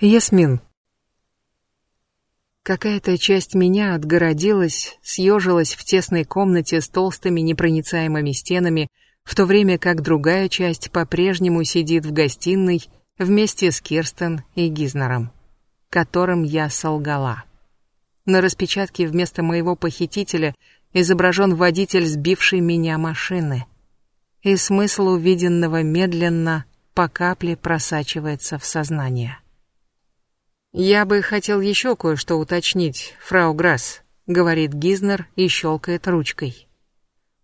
Ясмин. Какая-то часть меня отгородилась, съежилась в тесной комнате с толстыми непроницаемыми стенами, в то время как другая часть по-прежнему сидит в гостиной вместе с Кирстен и Гизнером, которым я солгала. На распечатке вместо моего похитителя изображен водитель сбившей меня машины. И смысл увиденного медленно, по капле просачивается в сознание. «Я бы хотел еще кое-что уточнить, фрау Грасс», — говорит Гизнер и щелкает ручкой.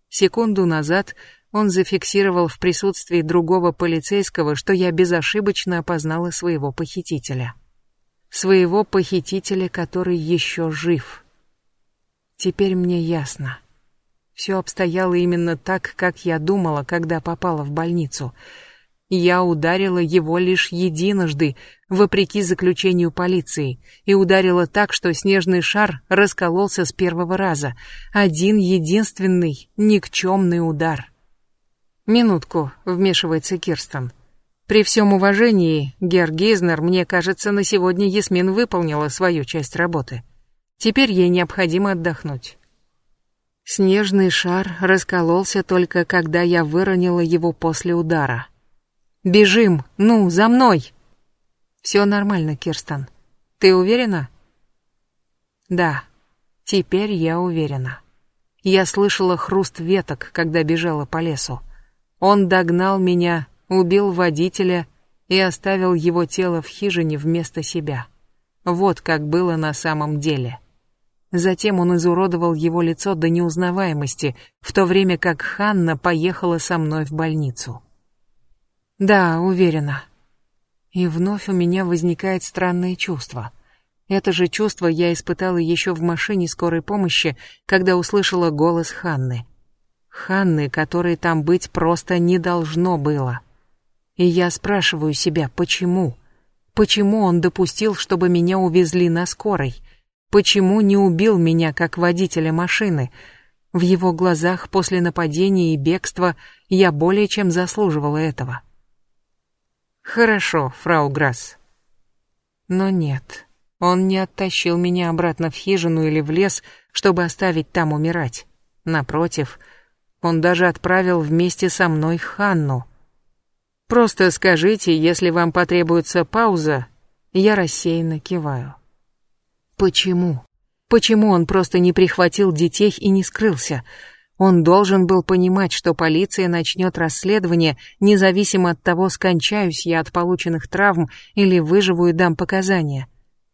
Секунду назад он зафиксировал в присутствии другого полицейского, что я безошибочно опознала своего похитителя. Своего похитителя, который еще жив. Теперь мне ясно. Все обстояло именно так, как я думала, когда попала в больницу — я ударила его лишь единожды, вопреки заключению полиции, и ударила так, что снежный шар раскололся с первого раза. Один единственный никчемный удар. «Минутку», — вмешивается Кирстен. «При всем уважении, Гер Гейзнер, мне кажется, на сегодня Ясмин выполнила свою часть работы. Теперь ей необходимо отдохнуть». Снежный шар раскололся только когда я выронила его после удара. Бежим, ну, за мной. Все нормально, Кирстен. Ты уверена? Да. Теперь я уверена. Я слышала хруст веток, когда бежала по лесу. Он догнал меня, убил водителя и оставил его тело в хижине вместо себя. Вот как было на самом деле. Затем он изуродовал его лицо до неузнаваемости, в то время как Ханна поехала со мной в больницу. Да, уверена. И вновь у меня возникает странное чувство. Это же чувство я испытала еще в машине скорой помощи, когда услышала голос Ханны. Ханны, которой там быть просто не должно было. И я спрашиваю себя, почему? Почему он допустил, чтобы меня увезли на скорой? Почему не убил меня как водителя машины? В его глазах после нападения и бегства я более чем заслуживала этого. Хорошо, фрау Грасс. Но нет, он не оттащил меня обратно в хижину или в лес, чтобы оставить там умирать. Напротив, он даже отправил вместе со мной Ханну. Просто скажите, если вам потребуется пауза, я рассеянно киваю. Почему? Почему он просто не прихватил детей и не скрылся? Он должен был понимать, что полиция начнет расследование, независимо от того, скончаюсь я от полученных травм или выживу и дам показания.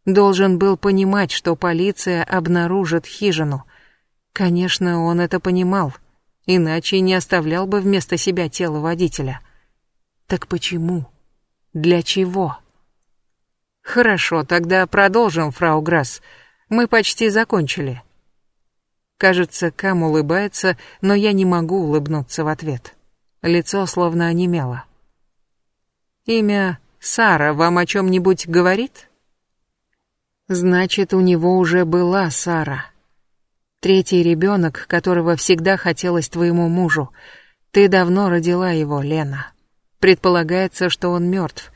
Должен был понимать, что полиция обнаружит хижину. Конечно, он это понимал, иначе не оставлял бы вместо себя тело водителя. Так почему? Для чего? Хорошо, тогда продолжим, фрау Грасс. Мы почти закончили. Кажется, Кам улыбается, но я не могу улыбнуться в ответ. Лицо словно онемело. Имя Сара вам о чем-нибудь говорит? Значит, у него уже была Сара. Третий ребенок, которого всегда хотелось твоему мужу. Ты давно родила его, Лена. Предполагается, что он мертв.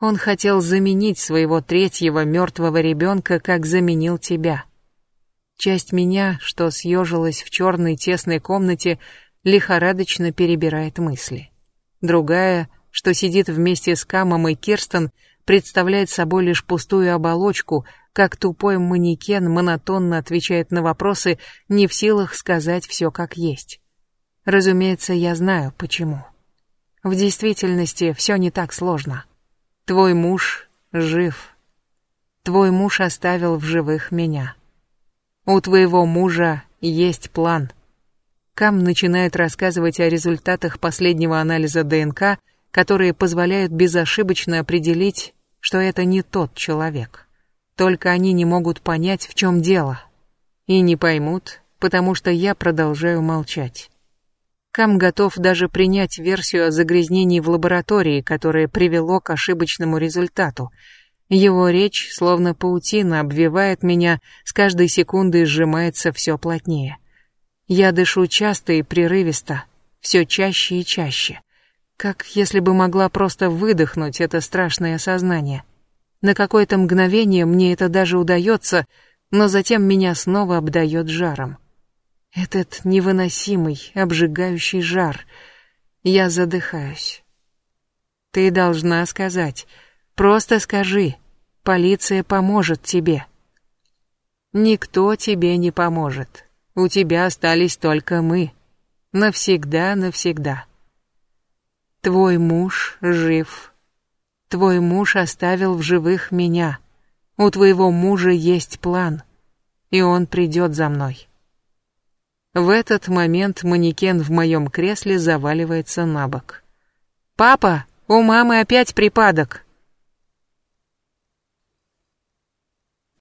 Он хотел заменить своего третьего мертвого ребенка, как заменил тебя. Часть меня, что съежилась в черной тесной комнате, лихорадочно перебирает мысли. Другая, что сидит вместе с Камом и Кирстен, представляет собой лишь пустую оболочку, как тупой манекен монотонно отвечает на вопросы, не в силах сказать все как есть. Разумеется, я знаю, почему. В действительности все не так сложно. Твой муж жив. Твой муж оставил в живых меня. У твоего мужа есть план. Кам начинает рассказывать о результатах последнего анализа ДНК, которые позволяют безошибочно определить, что это не тот человек. Только они не могут понять, в чем дело. И не поймут, потому что я продолжаю молчать. Кам готов даже принять версию о загрязнении в лаборатории, которое привело к ошибочному результату — его речь, словно паутина, обвивает меня, с каждой секундой сжимается все плотнее. Я дышу часто и прерывисто, все чаще и чаще. Как если бы могла просто выдохнуть это страшное сознание. На какое-то мгновение мне это даже удается, но затем меня снова обдает жаром. Этот невыносимый, обжигающий жар. Я задыхаюсь. Ты должна сказать. Просто скажи. Полиция поможет тебе. Никто тебе не поможет. У тебя остались только мы. Навсегда, навсегда. Твой муж жив. Твой муж оставил в живых меня. У твоего мужа есть план, и он придет за мной. В этот момент манекен в моем кресле заваливается на бок. «Папа, у мамы опять припадок!»